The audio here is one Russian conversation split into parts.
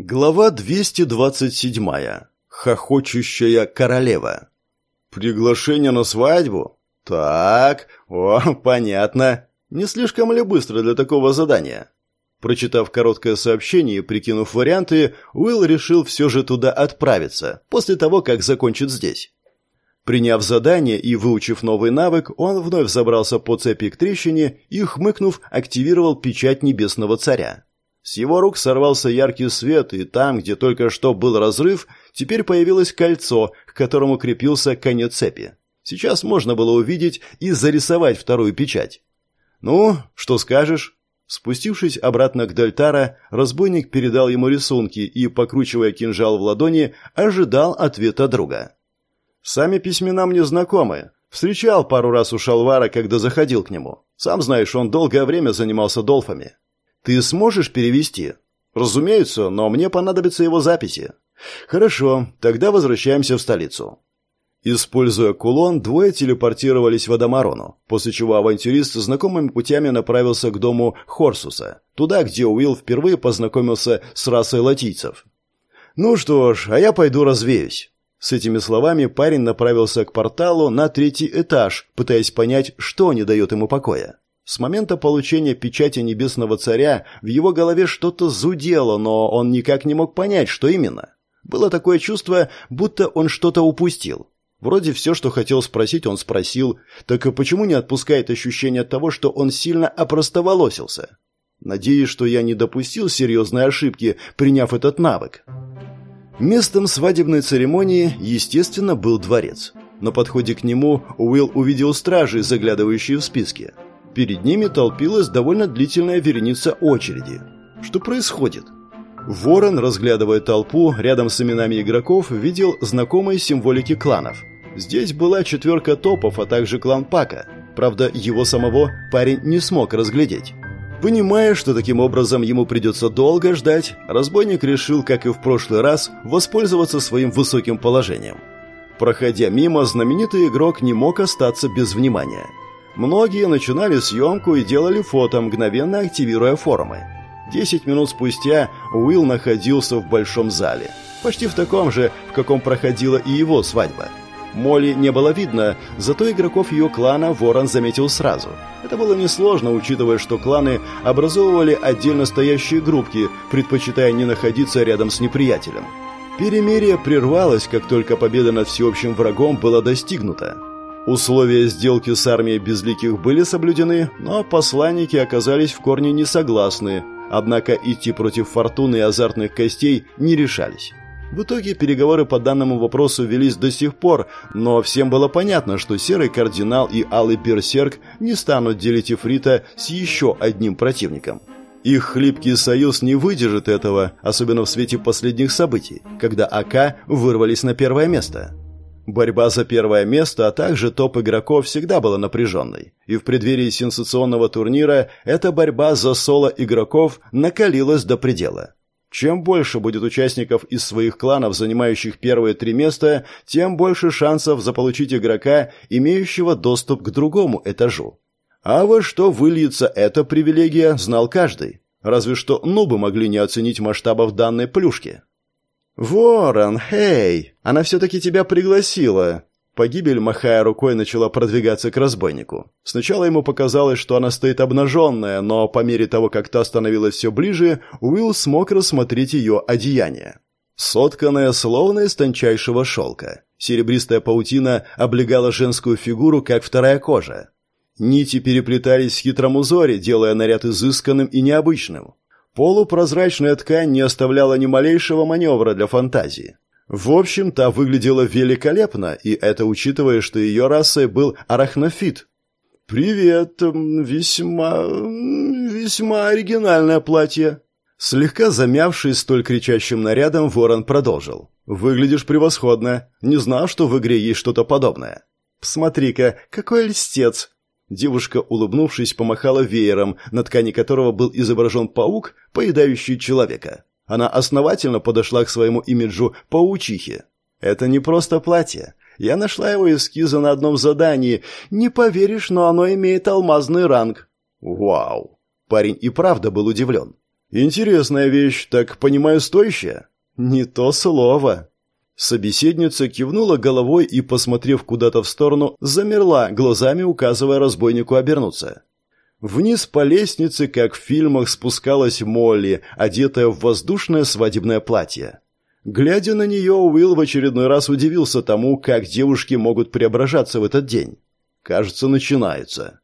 Глава 227. Хохочущая королева. Приглашение на свадьбу? Так, о, понятно. Не слишком ли быстро для такого задания? Прочитав короткое сообщение и прикинув варианты, Уилл решил все же туда отправиться, после того, как закончит здесь. Приняв задание и выучив новый навык, он вновь забрался по цепи к трещине и, хмыкнув, активировал печать Небесного Царя. С его рук сорвался яркий свет, и там, где только что был разрыв, теперь появилось кольцо, к которому крепился конец цепи. Сейчас можно было увидеть и зарисовать вторую печать. «Ну, что скажешь?» Спустившись обратно к Дельтара, разбойник передал ему рисунки и, покручивая кинжал в ладони, ожидал ответа друга. «Сами письмена мне знакомы. Встречал пару раз у Шалвара, когда заходил к нему. Сам знаешь, он долгое время занимался долфами. Ты сможешь перевести? Разумеется, но мне понадобятся его записи. Хорошо, тогда возвращаемся в столицу. Используя кулон, двое телепортировались в Адамарону, после чего авантюрист знакомыми путями направился к дому Хорсуса, туда, где Уилл впервые познакомился с расой латийцев. «Ну что ж, а я пойду развеюсь». С этими словами парень направился к порталу на третий этаж, пытаясь понять, что не дает ему покоя. С момента получения печати Небесного Царя в его голове что-то зудело, но он никак не мог понять, что именно. Было такое чувство, будто он что-то упустил. Вроде все, что хотел спросить, он спросил, так и почему не отпускает ощущение того, что он сильно опростоволосился? Надеюсь, что я не допустил серьезной ошибки, приняв этот навык. Местом свадебной церемонии, естественно, был дворец. На подходе к нему Уилл увидел стражи, заглядывающие в списки. Перед ними толпилась довольно длительная вереница очереди. Что происходит? Ворон, разглядывая толпу, рядом с именами игроков, видел знакомые символики кланов. Здесь была четверка топов, а также клан Пака. Правда, его самого парень не смог разглядеть. Понимая, что таким образом ему придется долго ждать, разбойник решил, как и в прошлый раз, воспользоваться своим высоким положением. Проходя мимо, знаменитый игрок не мог остаться без внимания – Многие начинали съемку и делали фото, мгновенно активируя форумы. Десять минут спустя Уилл находился в большом зале. Почти в таком же, в каком проходила и его свадьба. Молли не было видно, зато игроков ее клана Ворон заметил сразу. Это было несложно, учитывая, что кланы образовывали отдельно стоящие группки, предпочитая не находиться рядом с неприятелем. Перемирие прервалось, как только победа над всеобщим врагом была достигнута. Условия сделки с армией безликих были соблюдены, но посланники оказались в корне не согласны, однако идти против фортуны и азартных костей не решались. В итоге переговоры по данному вопросу велись до сих пор, но всем было понятно, что Серый Кардинал и Алый Берсерк не станут делить Ифрита с еще одним противником. Их хлипкий союз не выдержит этого, особенно в свете последних событий, когда АК вырвались на первое место – Борьба за первое место, а также топ игроков всегда была напряженной. И в преддверии сенсационного турнира эта борьба за соло игроков накалилась до предела. Чем больше будет участников из своих кланов, занимающих первые три места, тем больше шансов заполучить игрока, имеющего доступ к другому этажу. А во что выльется эта привилегия, знал каждый. Разве что нубы могли не оценить масштабов данной плюшки. «Ворон, эй! Она все-таки тебя пригласила!» Погибель, махая рукой, начала продвигаться к разбойнику. Сначала ему показалось, что она стоит обнаженная, но по мере того, как та становилась все ближе, Уилл смог рассмотреть ее одеяние. Сотканное словно из тончайшего шелка. Серебристая паутина облегала женскую фигуру, как вторая кожа. Нити переплетались в хитром узоре, делая наряд изысканным и необычным. Полупрозрачная ткань не оставляла ни малейшего маневра для фантазии. В общем, та выглядела великолепно, и это учитывая, что ее расой был арахнофит. «Привет, весьма... весьма оригинальное платье». Слегка замявшись столь кричащим нарядом, ворон продолжил. «Выглядишь превосходно. Не знал, что в игре есть что-то подобное». «Посмотри-ка, какой льстец!» Девушка, улыбнувшись, помахала веером, на ткани которого был изображен паук, поедающий человека. Она основательно подошла к своему имиджу паучихи. «Это не просто платье. Я нашла его эскизы на одном задании. Не поверишь, но оно имеет алмазный ранг». «Вау!» Парень и правда был удивлен. Интересная вещь, так понимаю, стоящая? Не то слово. Собеседница кивнула головой и, посмотрев куда-то в сторону, замерла, глазами указывая разбойнику обернуться. Вниз по лестнице, как в фильмах, спускалась Молли, одетая в воздушное свадебное платье. Глядя на нее, Уилл в очередной раз удивился тому, как девушки могут преображаться в этот день. Кажется, начинается.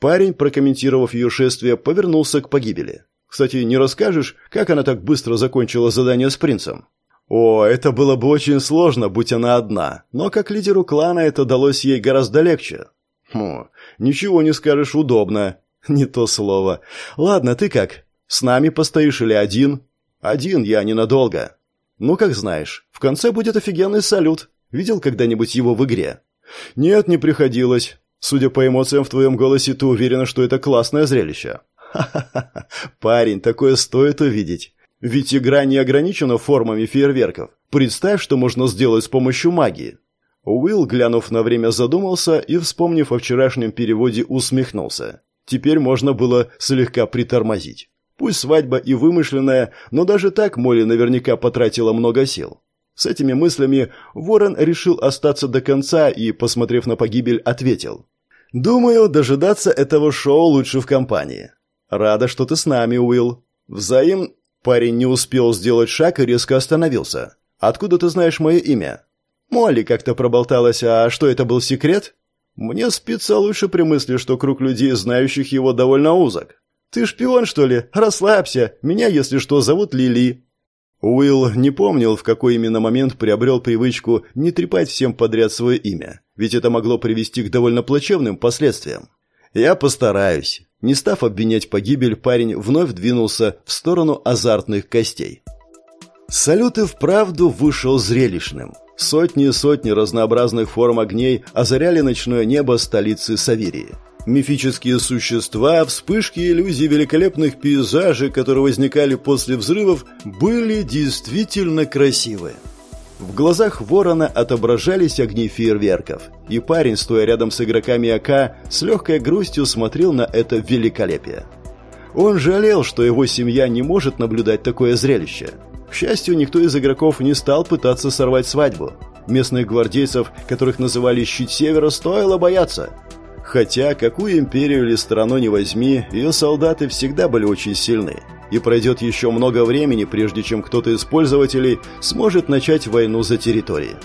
Парень, прокомментировав ее шествие, повернулся к погибели. «Кстати, не расскажешь, как она так быстро закончила задание с принцем?» О, это было бы очень сложно, будь она одна, но как лидеру клана это далось ей гораздо легче. Хм, ничего не скажешь, удобно. Не то слово. Ладно, ты как? С нами постоишь или один? Один, я ненадолго. Ну, как знаешь. В конце будет офигенный салют. Видел когда-нибудь его в игре? Нет, не приходилось. Судя по эмоциям в твоем голосе, ты уверена, что это классное зрелище. Ха-ха-ха. Парень, такое стоит увидеть. Ведь игра не ограничена формами фейерверков. Представь, что можно сделать с помощью магии. Уилл, глянув на время, задумался и, вспомнив о вчерашнем переводе, усмехнулся. Теперь можно было слегка притормозить. Пусть свадьба и вымышленная, но даже так Молли наверняка потратила много сил. С этими мыслями Ворон решил остаться до конца и, посмотрев на погибель, ответил. «Думаю, дожидаться этого шоу лучше в компании. Рада, что ты с нами, Уилл. Взаим...» Парень не успел сделать шаг и резко остановился. «Откуда ты знаешь мое имя?» «Молли как-то проболталась, а что это был секрет?» Мне спится лучше при мысли, что круг людей, знающих его, довольно узок. Ты шпион, что ли? Расслабься. Меня, если что, зовут Лили. Уилл не помнил, в какой именно момент приобрел привычку не трепать всем подряд свое имя, ведь это могло привести к довольно плачевным последствиям. Я постараюсь. Не став обвинять погибель, парень вновь двинулся в сторону азартных костей. Салют и вправду вышел зрелищным. Сотни и сотни разнообразных форм огней озаряли ночное небо столицы Саверии. Мифические существа, вспышки иллюзий великолепных пейзажей, которые возникали после взрывов, были действительно красивы. В глазах ворона отображались огни фейерверков, и парень, стоя рядом с игроками АК, с легкой грустью смотрел на это великолепие. Он жалел, что его семья не может наблюдать такое зрелище. К счастью, никто из игроков не стал пытаться сорвать свадьбу. Местных гвардейцев, которых называли «Щит Севера», стоило бояться. Хотя, какую империю или страну не возьми, ее солдаты всегда были очень сильны. И пройдет еще много времени, прежде чем кто-то из пользователей сможет начать войну за территории.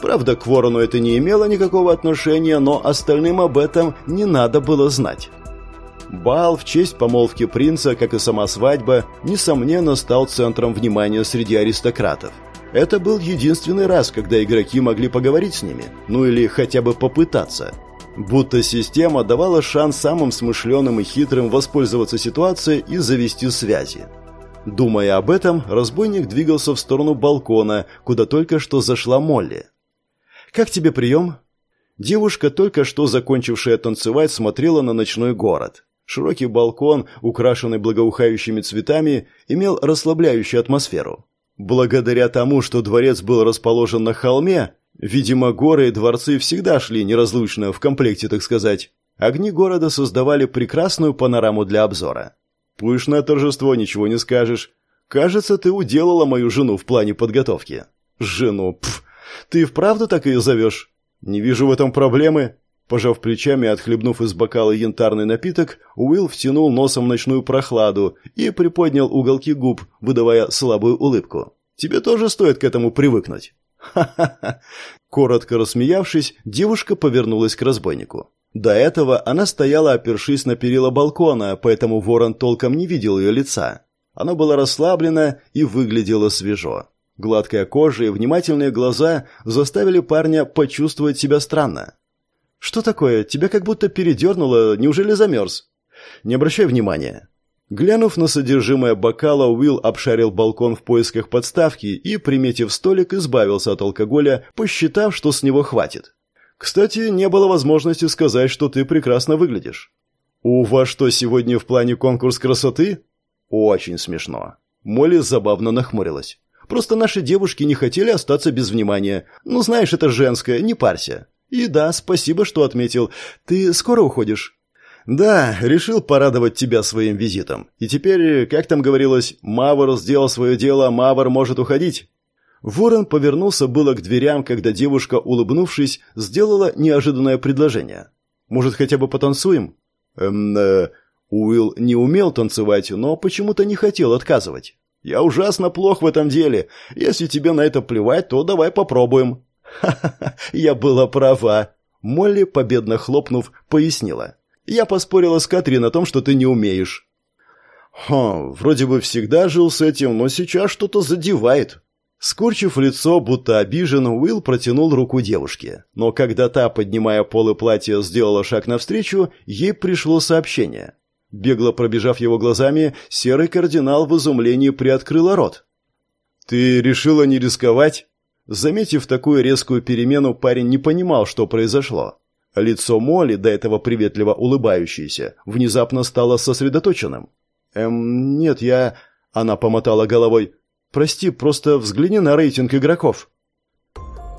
Правда, к ворону это не имело никакого отношения, но остальным об этом не надо было знать. Бал в честь помолвки принца, как и сама свадьба, несомненно стал центром внимания среди аристократов. Это был единственный раз, когда игроки могли поговорить с ними, ну или хотя бы попытаться. Будто система давала шанс самым смышленым и хитрым воспользоваться ситуацией и завести связи. Думая об этом, разбойник двигался в сторону балкона, куда только что зашла Молли. «Как тебе прием?» Девушка, только что закончившая танцевать, смотрела на ночной город. Широкий балкон, украшенный благоухающими цветами, имел расслабляющую атмосферу. Благодаря тому, что дворец был расположен на холме, видимо, горы и дворцы всегда шли неразлучно, в комплекте, так сказать. Огни города создавали прекрасную панораму для обзора. Пышное торжество, ничего не скажешь. Кажется, ты уделала мою жену в плане подготовки. Жену, пф, ты вправду так ее зовешь? Не вижу в этом проблемы. Пожав плечами и отхлебнув из бокала янтарный напиток, Уилл втянул носом ночную прохладу и приподнял уголки губ, выдавая слабую улыбку. «Тебе тоже стоит к этому привыкнуть». «Ха-ха-ха!» Коротко рассмеявшись, девушка повернулась к разбойнику. До этого она стояла, опершись на перила балкона, поэтому ворон толком не видел ее лица. Оно было расслаблено и выглядело свежо. Гладкая кожа и внимательные глаза заставили парня почувствовать себя странно. «Что такое? Тебя как будто передернуло. Неужели замерз?» «Не обращай внимания». Глянув на содержимое бокала, Уилл обшарил балкон в поисках подставки и, приметив столик, избавился от алкоголя, посчитав, что с него хватит. «Кстати, не было возможности сказать, что ты прекрасно выглядишь». «У вас что, сегодня в плане конкурс красоты?» «Очень смешно». Молли забавно нахмурилась. «Просто наши девушки не хотели остаться без внимания. Ну, знаешь, это женское, не парься. И да, спасибо, что отметил. Ты скоро уходишь? «Да, решил порадовать тебя своим визитом. И теперь, как там говорилось, Мавр сделал свое дело, Мавр может уходить». Ворон повернулся было к дверям, когда девушка, улыбнувшись, сделала неожиданное предложение. «Может, хотя бы потанцуем?» «Эм, э, Уилл не умел танцевать, но почему-то не хотел отказывать. «Я ужасно плох в этом деле. Если тебе на это плевать, то давай попробуем». «Ха-ха-ха, я была права», — Молли, победно хлопнув, пояснила. «Я поспорила с Катрин о том, что ты не умеешь». «Хм, вроде бы всегда жил с этим, но сейчас что-то задевает». Скорчив лицо, будто обижен, Уилл протянул руку девушке. Но когда та, поднимая полы платья, сделала шаг навстречу, ей пришло сообщение. Бегло пробежав его глазами, серый кардинал в изумлении приоткрыла рот. «Ты решила не рисковать?» Заметив такую резкую перемену, парень не понимал, что произошло. Лицо Молли, до этого приветливо улыбающееся, внезапно стало сосредоточенным. «Эм, нет, я...» Она помотала головой. «Прости, просто взгляни на рейтинг игроков».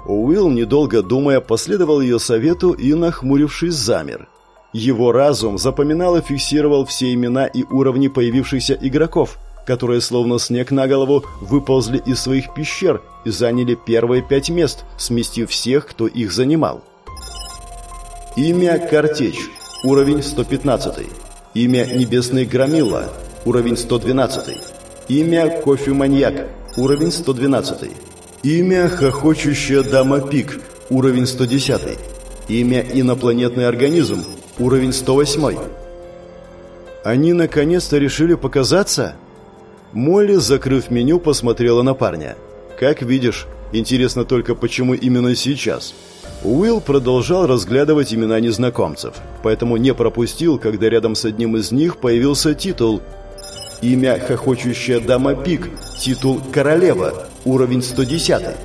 Уилл, недолго думая, последовал ее совету и, нахмурившись, замер. Его разум запоминал и фиксировал все имена и уровни появившихся игроков, которые словно снег на голову выползли из своих пещер и заняли первые пять мест, сместив всех, кто их занимал. Имя Картечь, уровень 115. Имя Небесный Громила, уровень 112. Имя Кофеманьяк, уровень 112. Имя Хохочущая Дама Пик, уровень 110. Имя Инопланетный Организм, Уровень 108. Они наконец-то решили показаться? Молли, закрыв меню, посмотрела на парня. Как видишь, интересно только почему именно сейчас. Уилл продолжал разглядывать имена незнакомцев, поэтому не пропустил, когда рядом с одним из них появился титул Имя «Хохочущая дама Пик», титул «Королева», уровень 110.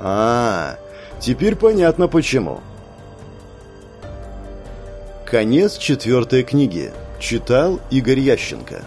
А, теперь понятно почему. Конец четвертой книги. Читал Игорь Ященко.